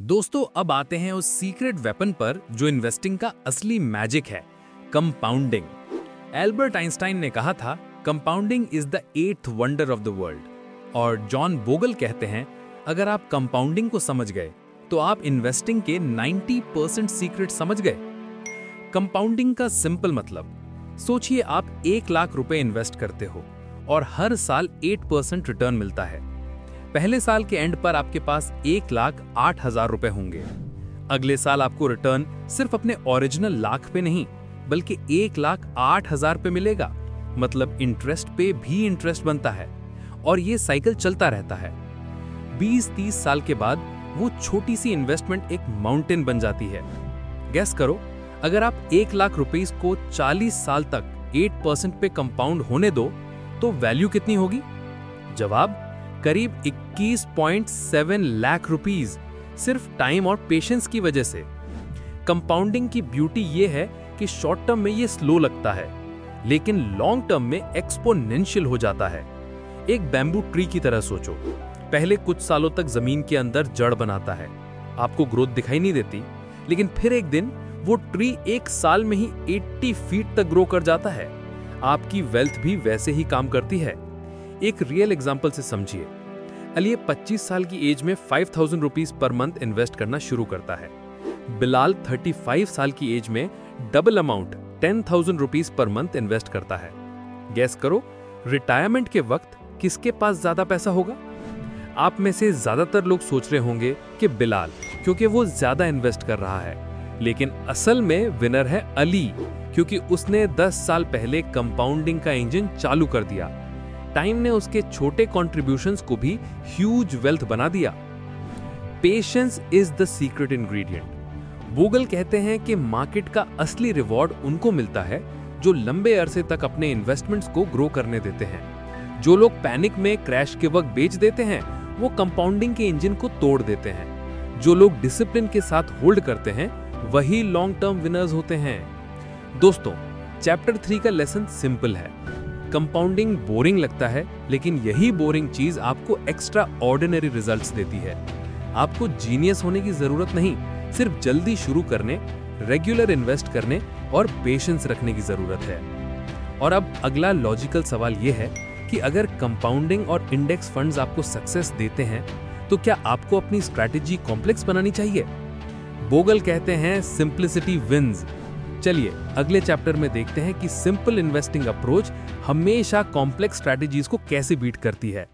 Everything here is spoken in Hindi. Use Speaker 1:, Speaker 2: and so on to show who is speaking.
Speaker 1: दोस्तों, अब आते हैं उस सीक्रेट वेपन पर जो इन्वेस्टिंग का असली मैजिक है कंपाउंडिंग एल्बर्ट आइंस्टाइन ने कहा था compounding is the eighth wonder of the world और जॉन बोगल कहते हैं, अगर आप कंपाउंडिंग को समझ गए तो आप इन्वेस्टिंग के 90 परसेंट सीक्रेट समझ गए. कंपाउंडिंग का सिंपल मतलब सोचिए आप एक लाख रुपए इन्वेस्ट करते हो और हर साल 8 परसेंट रिटर्न मिलता है। पहले साल के एंड पर आपके पास एक लाख आठ हज़ार रुपए होंगे। अगले साल आपको रिटर्न सिर्फ़ अपने ओरिजिनल लाख पे नहीं, बल्कि एक लाख आठ हज़ार पे मिलेगा। मतलब इंटरेस्ट पे भी इंटरेस्ट बनता है और ये साइकिल चलता रहता है। 20-30 साल के बाद वो छोटी सी इन्वेस्टमेंट एक माउंटेन बन जाती है। गैस करो, अगर आप एक लाख रुपीस को 40 साल तक 8 परसेंट पे कंपाउंड होने दो तो वैल्यू कितनी होगी? जवाब करीब 21.7 लाख रुपीस सिर्फ़ टाइम और पेशेंस की वजह से। कंपाउंडिंग की ब्यूटी ये है कि शॉर्ट टर्म में ये स्लो लगता है, लेकिन लॉन्ग टर्म में एक्सपोनेंशियल हो जाता है। एक बैम्बू ट्री की तरह सोचो, पहले कुछ सालों तक ज़मीन के अंदर जड़ बनाता है। आपको ग्रोथ दिखाई नहीं देती, लेकिन फिर एक दिन वो ट्री एक साल में ही 80 फीट तक ग्रो कर जाता है। आपकी वेल्थ भी वैसे ही काम करती है। एक रियल एग्ज़ाम्पल से समझिए। अली 25 साल की एज में five thousand rupees per month invest करना शुरू करता है। बिलाल 35 साल की एज में double amount ten thousand rupees per month invest करता है। गैस करो रिटायरमेंट के वक्त किसके पास ज़्यादा पैसा होगा? आप में से ज़्यादातर लोग सोच रहे होंगे कि बिलाल, क्योंकि वो ज़्यादा इन्वेस्ट कर रहा है। लेकिन असल में विनर है अली, क्योंकि उसने 10 साल पहले कंपाउंडिंग का इंजन चालू कर दिया। टाइम ने उसके छोटे कॉन्ट्रीब्यूशंस को भी ह्यूज वेल्थ बना दिया। Patience is the secret ingredient Google कहते हैं कि मार्केट का असली रिवॉर्ड उनको मिलता है, जो लंबे अरसे तक अपने इन्वेस्टमेंट्स को ग्रो करने देते हैं। जो लोग पैनिक में क्रैश के वक्त बेच देते हैं, वो कंपाउंडिंग के इंजन को तोड़ देते हैं। जो लोग डिसिप्लिन के साथ होल्ड करते हैं, वही लॉन्ग टर्म विनर्स होते हैं। दोस्तों चैप्टर थ्री का लेसन सिंपल है। कंपाउंडिंग बोरिंग लगता है, लेकिन यही बोरिंग चीज़ आपको एक्स्ट्रा ऑर्डिनरी रिजल्ट्स देती है। आपको जीनियस होने की ज़रूरत नहीं, सिर्फ़ जल्दी शुरू करने रेगुलर इन्वेस्ट करने और पेशेंस रखने की ज़रूरत है। और अब अगला लॉजिकल सवाल यह है कि अगर कंपाउंडिंग और इंडेक्स फंड्स आपको सक्सेस देते हैं तो क्या आपको अपनी स्ट्रैटेजी कॉम्प्लेक्स बनानी चाहिए? बोगल कहते हैं सिंप्लिसिटी विंस चलिए, अगले चैप्टर में देखते हैं कि सिंपल इन्वेस्टिंग अप्रोच हमेशा कॉम्प्लेक्स स्ट्रैटेजीज को कैसे बीट करती है।